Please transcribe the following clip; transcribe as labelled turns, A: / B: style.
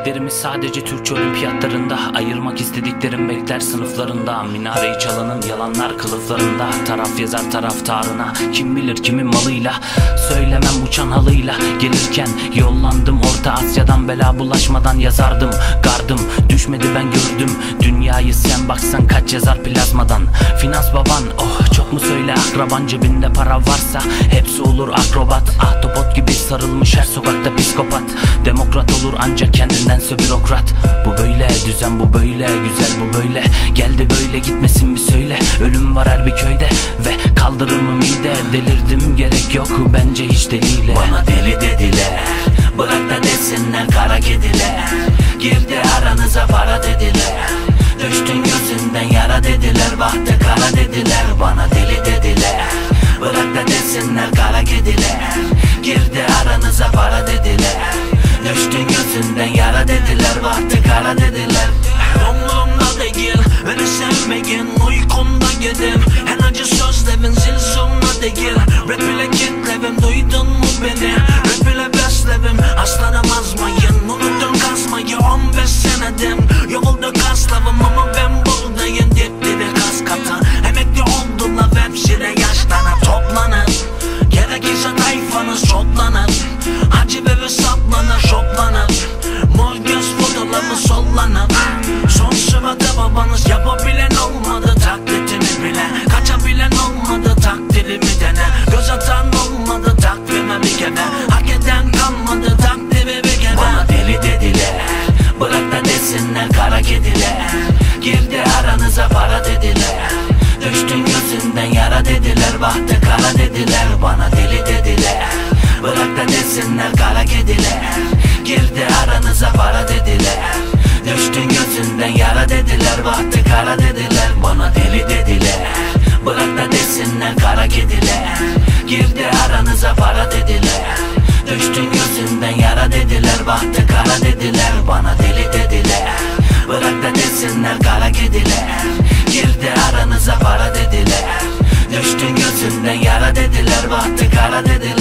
A: Bildiklerimi sadece Türkçe olimpiyatlarında Ayırmak istediklerim bekler sınıflarında. Minareyi çalanın yalanlar kılıflarında Taraf yazar taraftarına Kim bilir kimin malıyla Söylemem uçan halıyla. Gelirken yollandım Orta Asya'dan bela bulaşmadan yazardım Gardım. Düşmedi ben gördüm Dünyayı sen baksan kaç yazar plazmadan. Finans baban oh çok mu söyle akraban Cebinde para varsa hepsi olur akrobat. Gibi sarılmış her sokakta psikopat. Demokrat olur ancak kendindense bürokrat Bu böyle düzen bu böyle güzel bu böyle. Geldi böyle gitmesin bir söyle. Ölüm var her bir köyde ve kaldırımı mide. Delirdim gerek yok bence hiç deliyle
B: Bana deli dediler Bırak da desinler kara kediler. Girdi aranıza para dediler. Düştün gözünden yara dediler Bahtı Aranıza para dediler. Düştün gözünden yara dediler. Bahtı kara dediler. Umurumda değil Beni sevmeyin uykumda yedim. En acı sözlerin zil zurna değil. Rap ile kitlevim duydun mu beni? Rap ile beslerim aslanım azmayın. Unuttum saplanır şoklanıp Mor göz fotoğrafı sollanıp Son sırada babanız yapabilen olmadı taklitimi bile. Kaçabilen olmadı takdirimi dene. Göz atan olmadı takvime bir kere Hak eden kalmadı takdiri bir kere Bana deli dediler. Bırak da desinler kara kediler. Girdi aranıza para dediler. Düştün gözünden yara deli dediler. Bırak da desinler kara kediler. Girdi aranıza para dediler. Düştün gözünden yara dediler. Bahtı kara dediler Bana deli dediler. Bırak da desinler kara kediler. Girdi aranıza para dediler. Düştün gözünden yara dediler. Bahtı kara dediler